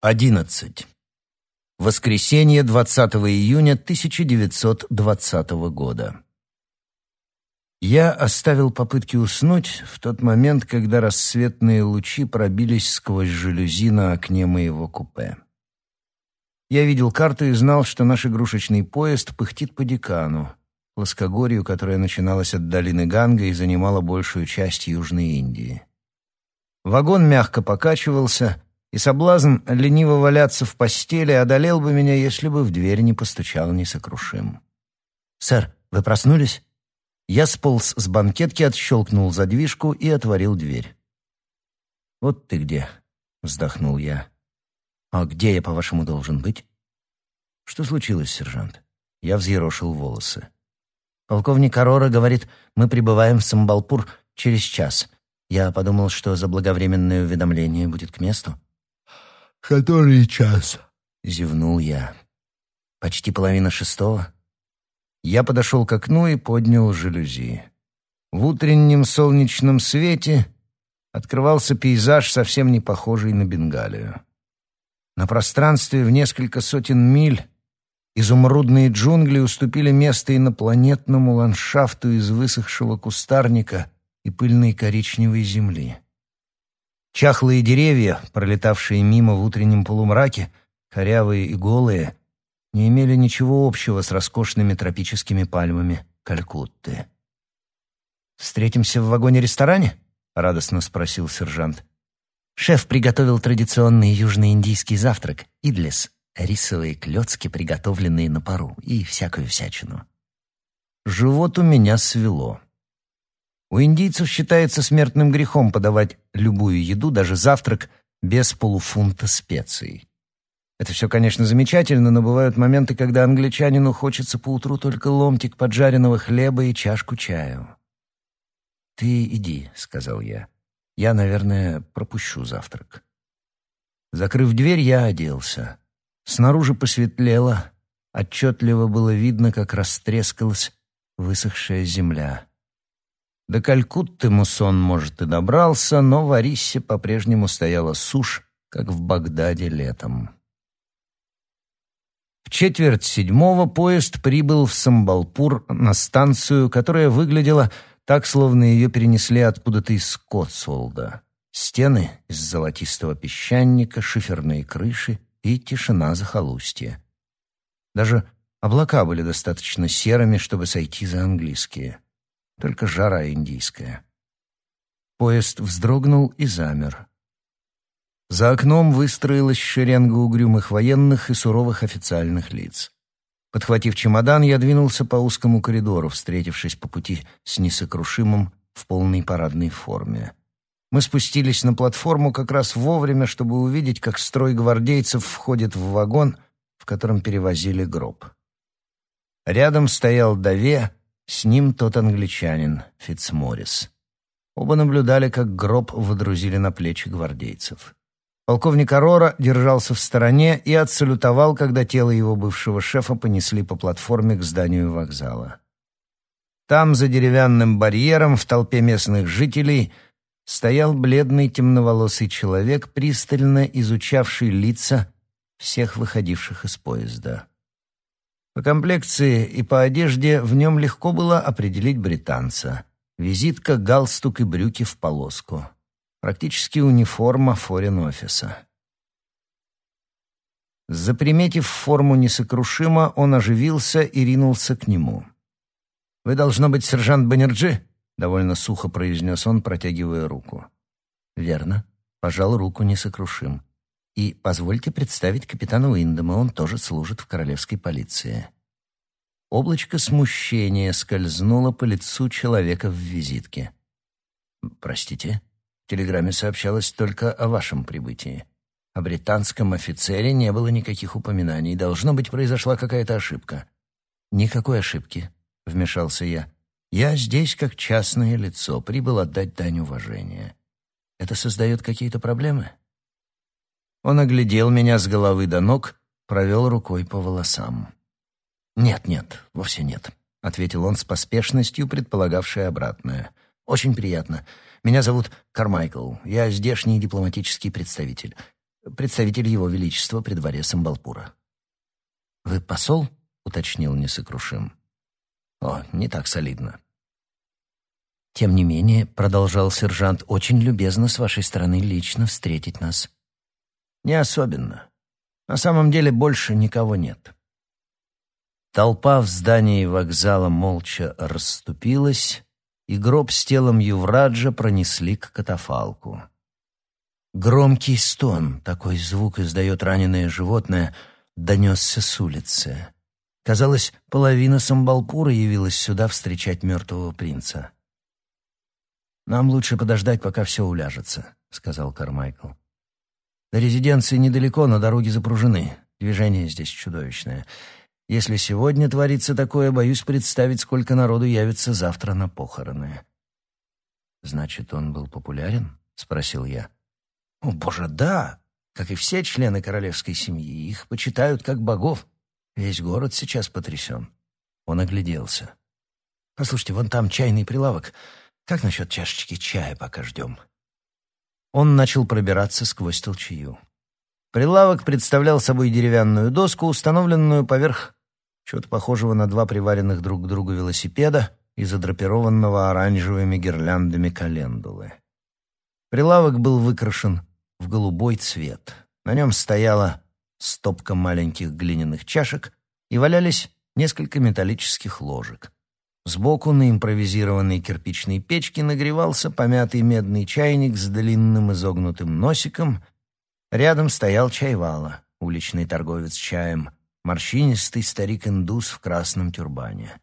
11. Воскресенье, 20 июня 1920 года. Я оставил попытки уснуть в тот момент, когда рассветные лучи пробились сквозь жалюзи на окне моего купе. Я видел карту и знал, что наш игрушечный поезд пыхтит по декану, плоскогорью, которая начиналась от долины Ганга и занимала большую часть Южной Индии. Вагон мягко покачивался — и соблазн лениво валяться в постели одолел бы меня, если бы в дверь не постучал несокрушим. «Сэр, вы проснулись?» Я сполз с банкетки, отщелкнул задвижку и отворил дверь. «Вот ты где», — вздохнул я. «А где я, по-вашему, должен быть?» «Что случилось, сержант?» Я взъерошил волосы. «Полковник Арора говорит, мы прибываем в Самбалпур через час. Я подумал, что заблаговременное уведомление будет к месту». «Который час?» — зевнул я. «Почти половина шестого». Я подошел к окну и поднял жалюзи. В утреннем солнечном свете открывался пейзаж, совсем не похожий на Бенгалию. На пространстве в несколько сотен миль изумрудные джунгли уступили место инопланетному ландшафту из высохшего кустарника и пыльной коричневой земли. Чахлые деревья, пролетавшие мимо в утреннем полумраке, корявые и голые, не имели ничего общего с роскошными тропическими пальмами Калькутты. «Встретимся в вагоне-ресторане?» — радостно спросил сержант. Шеф приготовил традиционный южноиндийский завтрак — идлис, рисовые клёцки, приготовленные на пару, и всякую всячину. Живот у меня свело. У индийцев считается смертным грехом подавать любую еду, даже завтрак, без полуфунта специй. Это все, конечно, замечательно, но бывают моменты, когда англичанину хочется поутру только ломтик поджаренного хлеба и чашку чаю. «Ты иди», — сказал я. «Я, наверное, пропущу завтрак». Закрыв дверь, я оделся. Снаружи посветлело, отчетливо было видно, как растрескалась высохшая земля. До Калькутты Мусон, может, и добрался, но в Арисе по-прежнему стояла сушь, как в Багдаде летом. В четверть седьмого поезд прибыл в Самбалпур на станцию, которая выглядела так, словно ее перенесли откуда-то из Скотсолда. Стены из золотистого песчаника, шиферные крыши и тишина захолустья. Даже облака были достаточно серыми, чтобы сойти за английские только жара индийская. Поезд вздрогнул и замер. За окном выстроилась шеренга угрюмых военных и суровых официальных лиц. Подхватив чемодан, я двинулся по узкому коридору, встретившись по пути с несокрушимым в полной парадной форме. Мы спустились на платформу как раз вовремя, чтобы увидеть, как строй гвардейцев входит в вагон, в котором перевозили гроб. Рядом стоял Даве, с ним тот англичанин, Фитцморрис. Оба наблюдали, как гроб водрузили на плечи гвардейцев. Полковник Арора держался в стороне и отсалютовал, когда тело его бывшего шефа понесли по платформе к зданию вокзала. Там, за деревянным барьером, в толпе местных жителей, стоял бледный темноволосый человек, пристально изучавший лица всех выходивших из поезда. По комплекции и по одежде в нем легко было определить британца. Визитка, галстук и брюки в полоску. Практически униформа форин-офиса. Заприметив форму несокрушимо, он оживился и ринулся к нему. «Вы, должно быть, сержант Баннерджи?» — довольно сухо произнес он, протягивая руку. «Верно». Пожал руку несокрушим. И позвольте представить капитана Уиндома, он тоже служит в королевской полиции. Облачко смущения скользнуло по лицу человека в визитке. «Простите, в телеграмме сообщалось только о вашем прибытии. О британском офицере не было никаких упоминаний. Должно быть, произошла какая-то ошибка». «Никакой ошибки», — вмешался я. «Я здесь как частное лицо, прибыл отдать дань уважения. Это создает какие-то проблемы?» Он оглядел меня с головы до ног, провел рукой по волосам. «Нет, нет, вовсе нет», — ответил он с поспешностью, предполагавшей обратное. «Очень приятно. Меня зовут Кармайкл. Я здешний дипломатический представитель. представитель Его Величества при дворе Самбалпура. «Вы посол?» — уточнил несокрушим. «О, не так солидно». «Тем не менее», — продолжал сержант, — «очень любезно с вашей стороны лично встретить нас». «Не особенно. На самом деле больше никого нет». Толпа в здании вокзала молча расступилась, и гроб с телом Ювраджа пронесли к катафалку. Громкий стон, такой звук издает раненое животное, донесся с улицы. Казалось, половина Самбалпура явилась сюда встречать мертвого принца. «Нам лучше подождать, пока все уляжется», — сказал Кармайкл. «До резиденции недалеко, но дороги запружены. Движение здесь чудовищное. Если сегодня творится такое, боюсь представить, сколько народу явится завтра на похороны». «Значит, он был популярен?» — спросил я. «О, боже, да! Как и все члены королевской семьи, их почитают как богов. Весь город сейчас потрясен». Он огляделся. «Послушайте, вон там чайный прилавок. Как насчет чашечки чая, пока ждем?» Он начал пробираться сквозь толчею. Прилавок представлял собой деревянную доску, установленную поверх чего-то похожего на два приваренных друг к другу велосипеда и задрапированного оранжевыми гирляндами календулы. Прилавок был выкрашен в голубой цвет. На нем стояла стопка маленьких глиняных чашек и валялись несколько металлических ложек. Сбоку на импровизированной кирпичной печке нагревался помятый медный чайник с длинным изогнутым носиком. Рядом стоял чайвала, уличный торговец чаем, морщинистый старик-индус в красном тюрбане.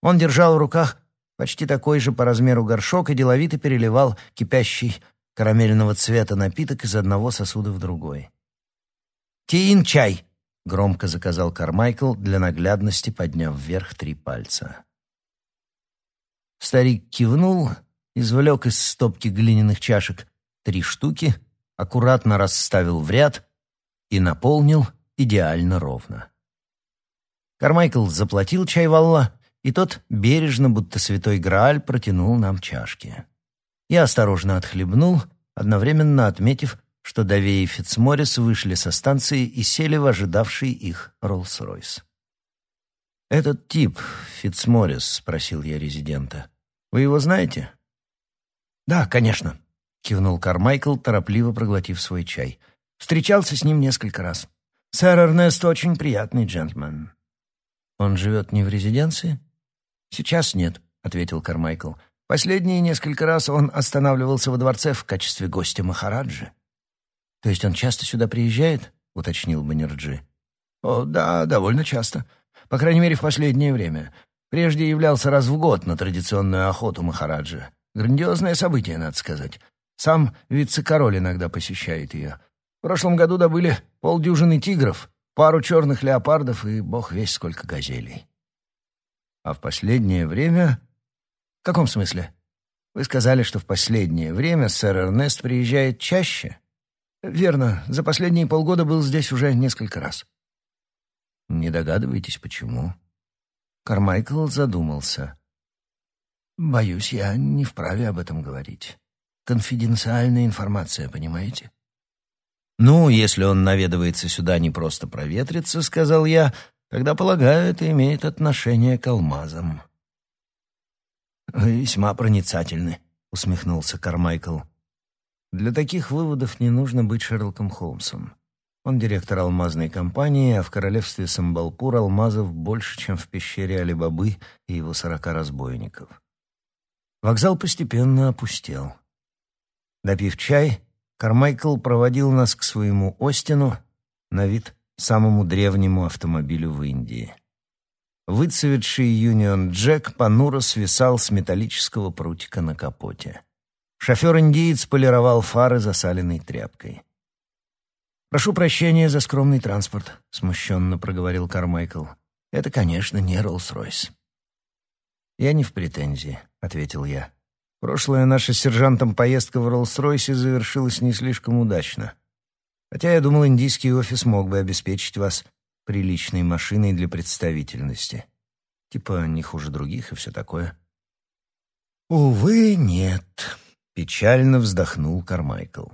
Он держал в руках почти такой же по размеру горшок и деловито переливал кипящий карамельного цвета напиток из одного сосуда в другой. «Тиин чай!» — громко заказал Кармайкл, для наглядности подняв вверх три пальца. Старик кивнул, извлек из стопки глиняных чашек три штуки, аккуратно расставил в ряд и наполнил идеально ровно. Кармайкл заплатил чай Валла, и тот бережно, будто святой Грааль, протянул нам чашки. Я осторожно отхлебнул, одновременно отметив, что Давей и Фитцморрис вышли со станции и сели в ожидавший их Роллс-Ройс. «Этот тип, Фитцморрис», — спросил я резидента, — «вы его знаете?» «Да, конечно», — кивнул Кармайкл, торопливо проглотив свой чай. «Встречался с ним несколько раз. Сэр Эрнест очень приятный джентльмен». «Он живет не в резиденции?» «Сейчас нет», — ответил Кармайкл. Последние несколько раз он останавливался во дворце в качестве гостя Махараджи. «То есть он часто сюда приезжает?» — уточнил Баннерджи. «О, да, довольно часто. По крайней мере, в последнее время. Прежде являлся раз в год на традиционную охоту Махараджи. Грандиозное событие, надо сказать. Сам вице-король иногда посещает ее. В прошлом году добыли полдюжины тигров, пару черных леопардов и бог весь сколько газелей. А в последнее время «В каком смысле?» «Вы сказали, что в последнее время сэр Эрнест приезжает чаще?» «Верно. За последние полгода был здесь уже несколько раз». «Не догадываетесь, почему?» Кармайкл задумался. «Боюсь, я не вправе об этом говорить. Конфиденциальная информация, понимаете?» «Ну, если он наведывается сюда не просто проветриться, — сказал я, — тогда, полагаю, это имеет отношение к алмазам». «Весьма проницательны», — усмехнулся Кармайкл. «Для таких выводов не нужно быть Шерлоком Холмсом. Он директор алмазной компании, а в королевстве Самбалпур алмазов больше, чем в пещере Алибабы и его сорока разбойников». Вокзал постепенно опустел. Допив чай, Кармайкл проводил нас к своему Остину, на вид самому древнему автомобилю в Индии. Выцветший Юнион Джек понуро свисал с металлического прутика на капоте. Шофер-индиец полировал фары засаленной тряпкой. «Прошу прощения за скромный транспорт», — смущенно проговорил Кармайкл. «Это, конечно, не Роллс-Ройс». «Я не в претензии», — ответил я. «Прошлая наша с сержантом поездка в Роллс-Ройсе завершилась не слишком удачно. Хотя я думал, индийский офис мог бы обеспечить вас приличной машиной для представительности. Типа не хуже других и все такое. «Увы, нет», — печально вздохнул Кармайкл.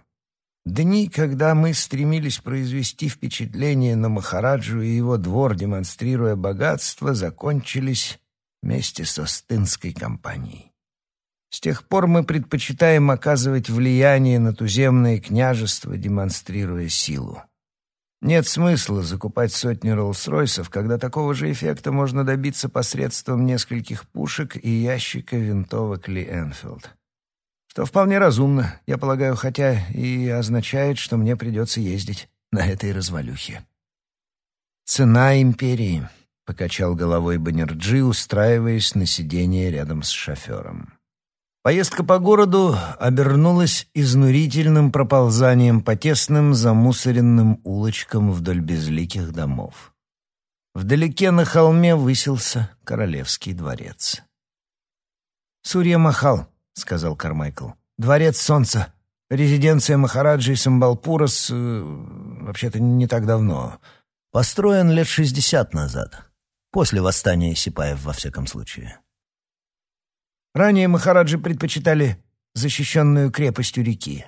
Дни, когда мы стремились произвести впечатление на Махараджу и его двор, демонстрируя богатство, закончились вместе со Стынской компанией. С тех пор мы предпочитаем оказывать влияние на туземное княжество, демонстрируя силу. Нет смысла закупать сотни Роллс-Ройсов, когда такого же эффекта можно добиться посредством нескольких пушек и ящика винтовок Ли Энфилд. Что вполне разумно, я полагаю, хотя и означает, что мне придется ездить на этой развалюхе. «Цена империи», — покачал головой Баннерджи, устраиваясь на сиденье рядом с шофером. Поездка по городу обернулась изнурительным проползанием по тесным замусоренным улочкам вдоль безликих домов. Вдалеке на холме высился королевский дворец. «Сурья Махал», — сказал Кармайкл. «Дворец солнца. Резиденция Махараджи Самбалпура с... Э, вообще-то не так давно. Построен лет шестьдесят назад. После восстания Сипаев, во всяком случае. Ранее Махараджи предпочитали защищенную крепостью реки.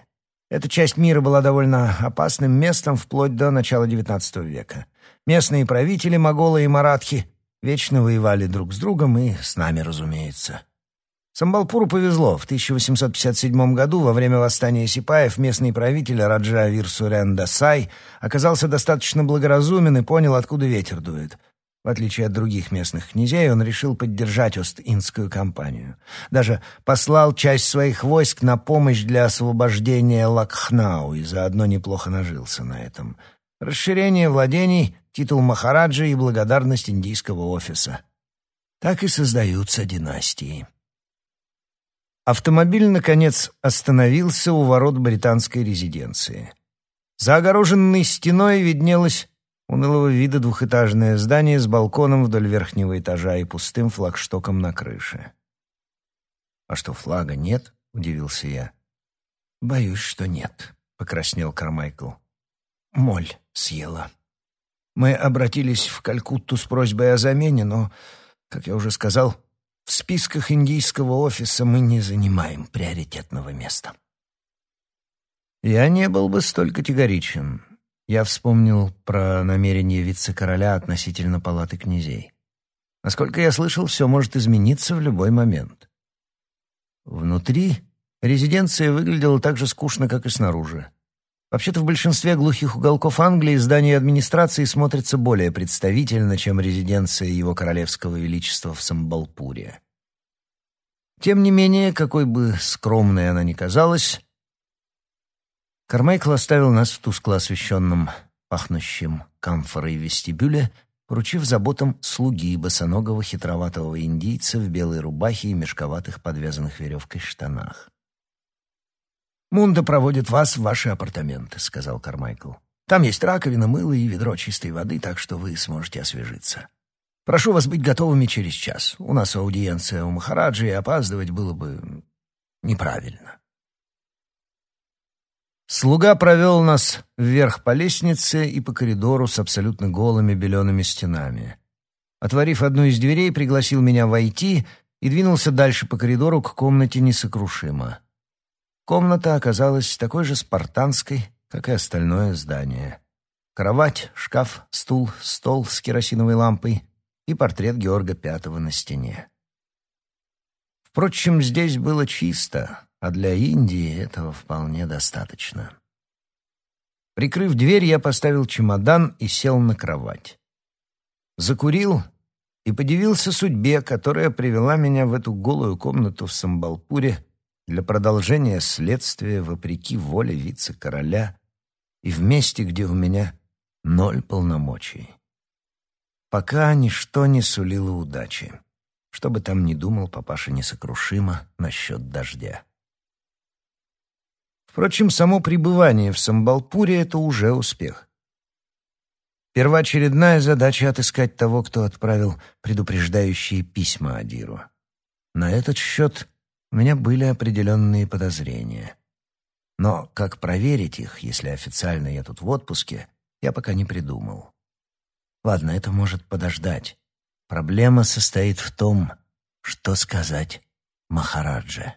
Эта часть мира была довольно опасным местом вплоть до начала XIX века. Местные правители, моголы и маратхи, вечно воевали друг с другом и с нами, разумеется. Самбалпуру повезло. В 1857 году, во время восстания сипаев, местный правитель Раджа Вирсурен Дасай оказался достаточно благоразумен и понял, откуда ветер дует — в отличие от других местных князей, он решил поддержать Ост-Индскую кампанию. Даже послал часть своих войск на помощь для освобождения Лакхнау и заодно неплохо нажился на этом. Расширение владений, титул Махараджа и благодарность индийского офиса. Так и создаются династии. Автомобиль, наконец, остановился у ворот британской резиденции. За огороженной стеной виднелась унылого вида двухэтажное здание с балконом вдоль верхнего этажа и пустым флагштоком на крыше. «А что, флага нет?» — удивился я. «Боюсь, что нет», — покраснел Кармайкл. «Моль съела. Мы обратились в Калькутту с просьбой о замене, но, как я уже сказал, в списках индийского офиса мы не занимаем приоритетного места». Я не был бы столь категоричен. Я вспомнил про намерение вице-короля относительно палаты князей. Насколько я слышал, все может измениться в любой момент. Внутри резиденция выглядела так же скучно, как и снаружи. Вообще-то в большинстве глухих уголков Англии здание администрации смотрится более представительно, чем резиденция его королевского величества в Самбалпуре. Тем не менее, какой бы скромной она ни казалась, Кармайкл оставил нас в тускло освещенном, пахнущем камфорой вестибюле, поручив заботам слуги босоногого хитроватого индийца в белой рубахе и мешковатых подвязанных веревкой штанах. «Мунда проводит вас в ваши апартаменты», — сказал Кармайкл. «Там есть раковина, мыло и ведро чистой воды, так что вы сможете освежиться. Прошу вас быть готовыми через час. У нас аудиенция у Махараджи, и опаздывать было бы неправильно». Слуга провел нас вверх по лестнице и по коридору с абсолютно голыми белеными стенами. Отворив одну из дверей, пригласил меня войти и двинулся дальше по коридору к комнате несокрушимо. Комната оказалась такой же спартанской, как и остальное здание. Кровать, шкаф, стул, стол с керосиновой лампой и портрет Георга Пятого на стене. Впрочем, здесь было чисто, а для Индии этого вполне достаточно. Прикрыв дверь, я поставил чемодан и сел на кровать. Закурил и подивился судьбе, которая привела меня в эту голую комнату в Самбалпуре для продолжения следствия вопреки воле вице-короля и в месте, где у меня ноль полномочий. Пока ничто не сулило удачи. Что бы там ни думал папаша несокрушимо насчет дождя. Впрочем, само пребывание в Самбалпуре — это уже успех. Первоочередная задача — отыскать того, кто отправил предупреждающие письма Адиру. На этот счет у меня были определенные подозрения. Но как проверить их, если официально я тут в отпуске, я пока не придумал. Ладно, это может подождать. Проблема состоит в том, что сказать Махараджа.